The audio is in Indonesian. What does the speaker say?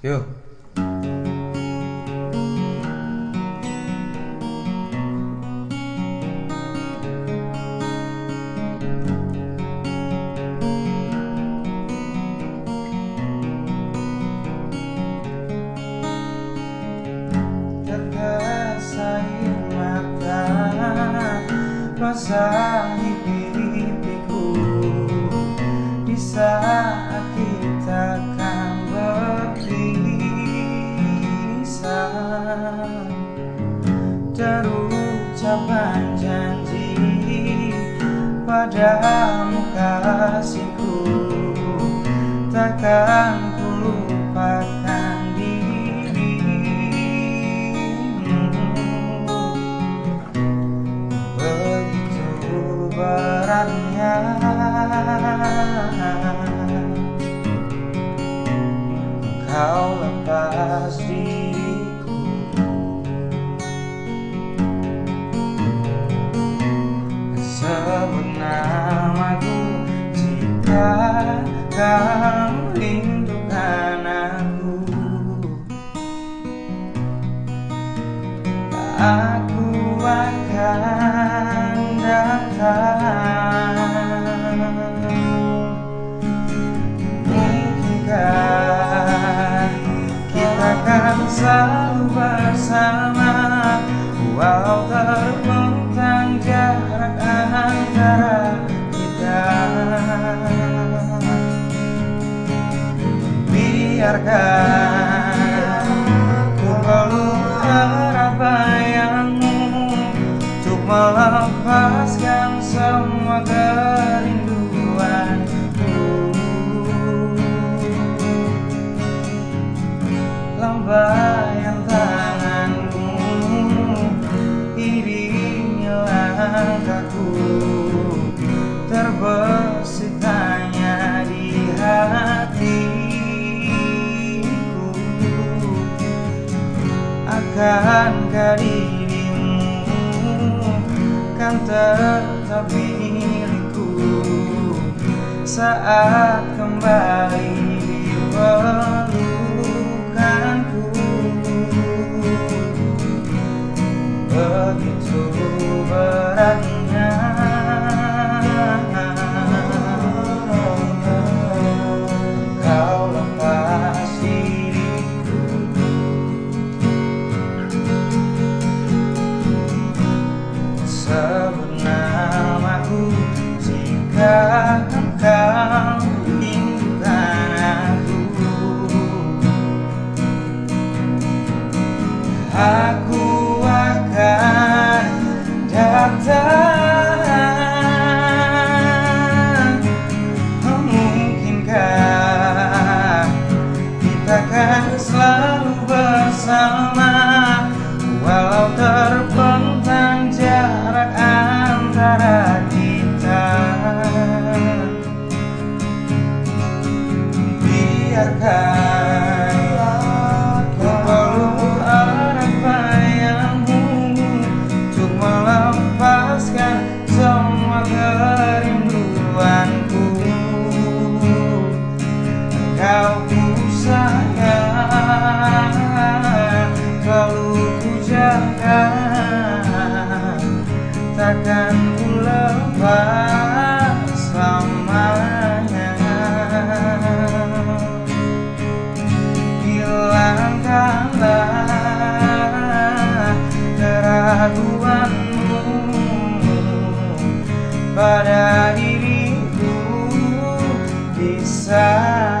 Yuk. Tetes air mata Basahi Terucapan janji Padamu kasihku Takkan ku lupakan dirimu. Begitu beratnya Kau lepas selalu bersama. Walau terbentang jarak antara kita. Biarkan ku peluk erat bayangmu Untuk melepaskan semua Lambaian tanganmu Iringi langkahku. Terbesit hanya di hatiku. Akankah dirimu Kan tetap milikku? Saat kembali di pelukanku Begitu beratnya selalu bersama. Walau terbentang jarak antara kita bayangkan Takkan ku lepas selamanya Hilangkanlah keraguanmu Pada diriku di saat